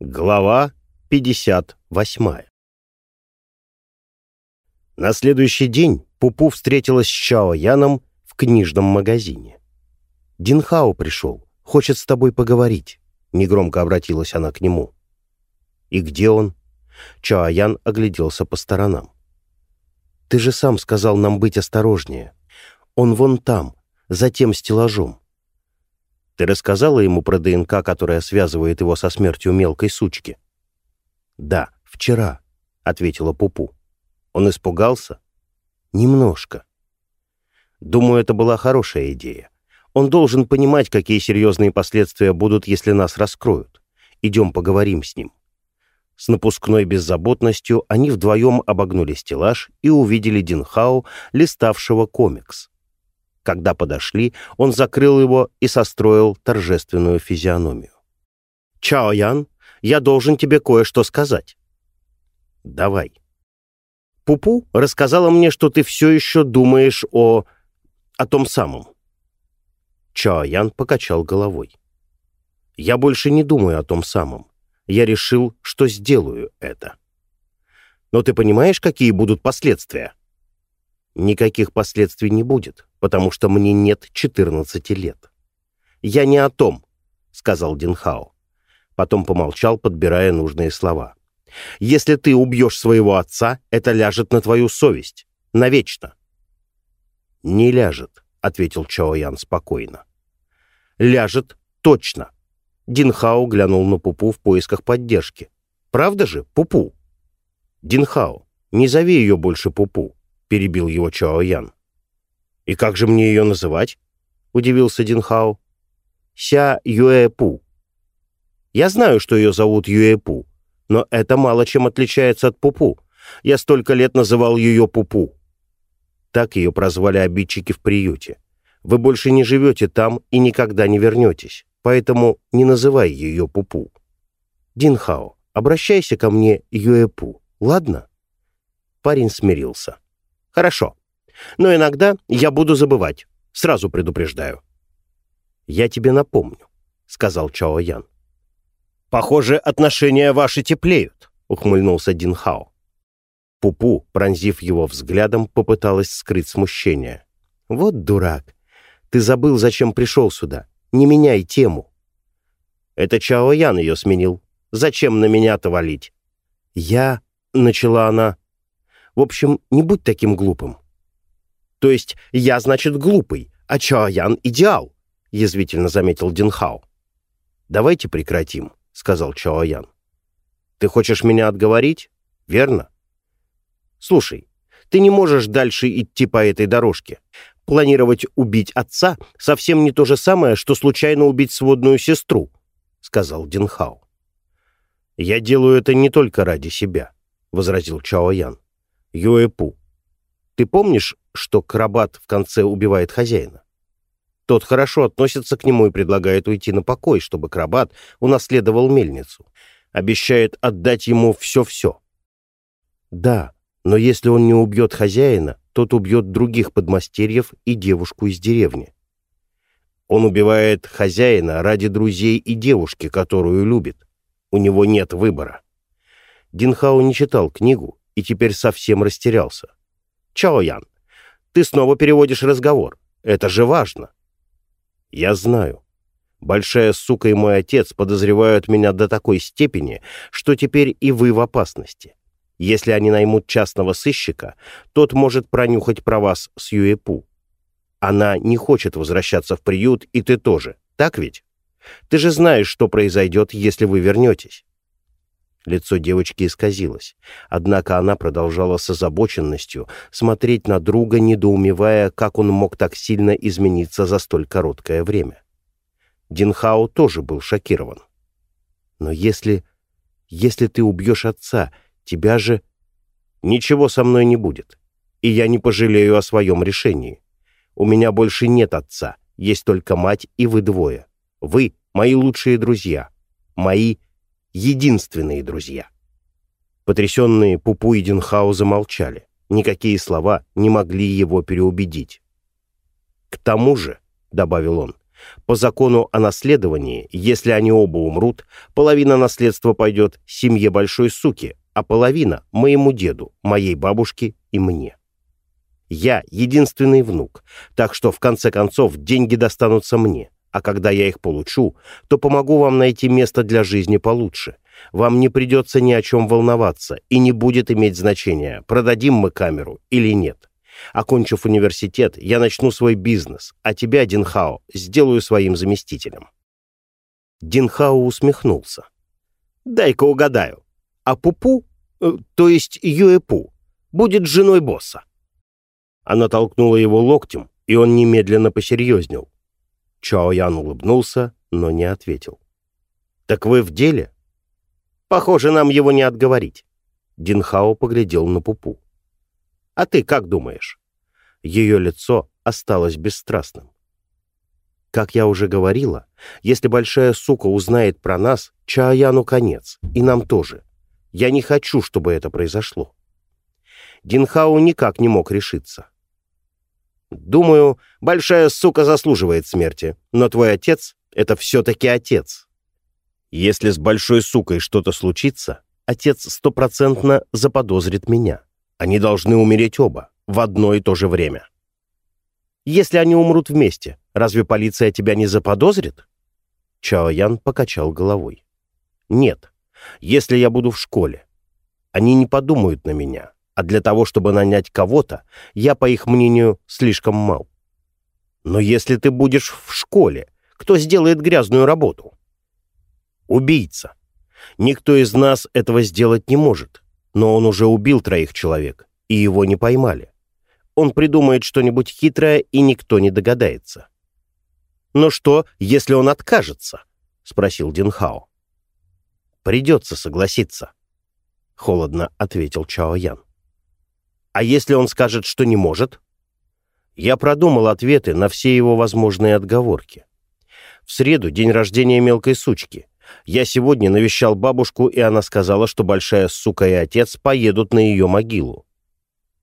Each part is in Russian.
Глава 58 На следующий день Пупу встретилась с Чао Яном в книжном магазине. «Динхао пришел, хочет с тобой поговорить», — негромко обратилась она к нему. «И где он?» Чао Ян огляделся по сторонам. «Ты же сам сказал нам быть осторожнее. Он вон там, за тем стеллажом. Ты рассказала ему про ДНК, которая связывает его со смертью мелкой сучки? Да, вчера, ответила Пупу. Он испугался? Немножко. Думаю, это была хорошая идея. Он должен понимать, какие серьезные последствия будут, если нас раскроют. Идем поговорим с ним. С напускной беззаботностью они вдвоем обогнули стеллаж и увидели Динхау, листавшего комикс. Когда подошли, он закрыл его и состроил торжественную физиономию. «Чао Ян, я должен тебе кое-что сказать». «Давай». Пупу рассказала мне, что ты все еще думаешь о... о том самом. Чао Ян покачал головой. «Я больше не думаю о том самом. Я решил, что сделаю это». «Но ты понимаешь, какие будут последствия?» «Никаких последствий не будет потому что мне нет 14 лет. «Я не о том», — сказал Динхао. Потом помолчал, подбирая нужные слова. «Если ты убьешь своего отца, это ляжет на твою совесть. Навечно». «Не ляжет», — ответил Чао Ян спокойно. «Ляжет точно». Динхао глянул на Пупу в поисках поддержки. «Правда же, Пупу?» «Динхао, не зови ее больше Пупу», — перебил его Чао Ян. «И как же мне ее называть?» — удивился Динхао. «Ся Юэпу». «Я знаю, что ее зовут Юэпу, но это мало чем отличается от Пупу. Я столько лет называл ее Пупу». Так ее прозвали обидчики в приюте. Вы больше не живете там и никогда не вернетесь, поэтому не называй ее Пупу. Динхао, обращайся ко мне Юэпу, ладно? Парень смирился. Хорошо. Но иногда я буду забывать. Сразу предупреждаю. «Я тебе напомню», — сказал Чао Ян. «Похоже, отношения ваши теплеют», — ухмыльнулся Дин Хао. Пупу, пронзив его взглядом, попыталась скрыть смущение. «Вот дурак! Ты забыл, зачем пришел сюда. Не меняй тему». «Это Чао Ян ее сменил. Зачем на меня-то валить?» «Я...» — начала она. «В общем, не будь таким глупым. То есть я, значит, глупый, а Чаоян — идеал, — язвительно заметил Динхао. «Давайте прекратим», — сказал Чаоян. «Ты хочешь меня отговорить? Верно?» «Слушай, ты не можешь дальше идти по этой дорожке. Планировать убить отца совсем не то же самое, что случайно убить сводную сестру», — сказал Динхао. «Я делаю это не только ради себя», — возразил Чао Ян. «Юэпу, ты помнишь, что Крабат в конце убивает хозяина? Тот хорошо относится к нему и предлагает уйти на покой, чтобы Крабат унаследовал мельницу. Обещает отдать ему все-все. Да, но если он не убьет хозяина, тот убьет других подмастерьев и девушку из деревни. Он убивает хозяина ради друзей и девушки, которую любит. У него нет выбора. Динхао не читал книгу и теперь совсем растерялся. Чао Ян, ты снова переводишь разговор. Это же важно. Я знаю. Большая сука и мой отец подозревают меня до такой степени, что теперь и вы в опасности. Если они наймут частного сыщика, тот может пронюхать про вас с Юэпу. Она не хочет возвращаться в приют, и ты тоже. Так ведь? Ты же знаешь, что произойдет, если вы вернетесь. Лицо девочки исказилось, однако она продолжала с озабоченностью смотреть на друга, недоумевая, как он мог так сильно измениться за столь короткое время. Динхао тоже был шокирован. «Но если... если ты убьешь отца, тебя же...» «Ничего со мной не будет, и я не пожалею о своем решении. У меня больше нет отца, есть только мать и вы двое. Вы — мои лучшие друзья, мои единственные друзья. Потрясенные Пупу и Динхао замолчали. Никакие слова не могли его переубедить. «К тому же», — добавил он, По закону о наследовании, если они оба умрут, половина наследства пойдет семье большой суки, а половина — моему деду, моей бабушке и мне. Я единственный внук, так что в конце концов деньги достанутся мне, а когда я их получу, то помогу вам найти место для жизни получше. Вам не придется ни о чем волноваться и не будет иметь значения, продадим мы камеру или нет. Окончив университет, я начну свой бизнес, а тебя, Динхао, сделаю своим заместителем». Динхао усмехнулся. «Дай-ка угадаю. А Пупу, э, то есть Юэпу, будет женой босса?» Она толкнула его локтем, и он немедленно посерьезнел. Чао Ян улыбнулся, но не ответил. «Так вы в деле?» «Похоже, нам его не отговорить». Динхао поглядел на Пупу. А ты как думаешь?» Ее лицо осталось бесстрастным. Как я уже говорила, если большая сука узнает про нас, Чаяну конец, и нам тоже. Я не хочу, чтобы это произошло. Динхау никак не мог решиться. Думаю, большая сука заслуживает смерти, но твой отец — это все-таки отец. Если с большой сукой что-то случится, отец стопроцентно заподозрит меня. Они должны умереть оба, в одно и то же время. Если они умрут вместе, разве полиция тебя не заподозрит? Чао Ян покачал головой. Нет, если я буду в школе. Они не подумают на меня, а для того, чтобы нанять кого-то, я, по их мнению, слишком мал. Но если ты будешь в школе, кто сделает грязную работу? Убийца. Никто из нас этого сделать не может но он уже убил троих человек, и его не поймали. Он придумает что-нибудь хитрое, и никто не догадается. «Но что, если он откажется?» — спросил Динхао. «Придется согласиться», — холодно ответил Чао Ян. «А если он скажет, что не может?» Я продумал ответы на все его возможные отговорки. В среду день рождения мелкой сучки — я сегодня навещал бабушку, и она сказала, что большая сука и отец поедут на ее могилу.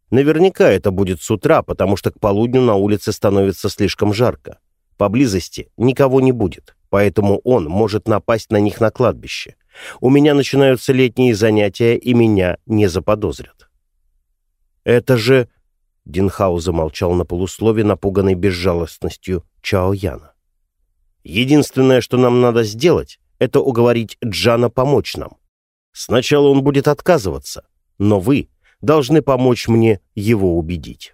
Наверняка это будет с утра, потому что к полудню на улице становится слишком жарко. Поблизости никого не будет, поэтому он может напасть на них на кладбище. У меня начинаются летние занятия, и меня не заподозрят. «Это же...» — Динхау замолчал на полуслове, напуганный безжалостностью Чао Яна. «Единственное, что нам надо сделать, это уговорить Джана помочь нам. Сначала он будет отказываться, но вы должны помочь мне его убедить.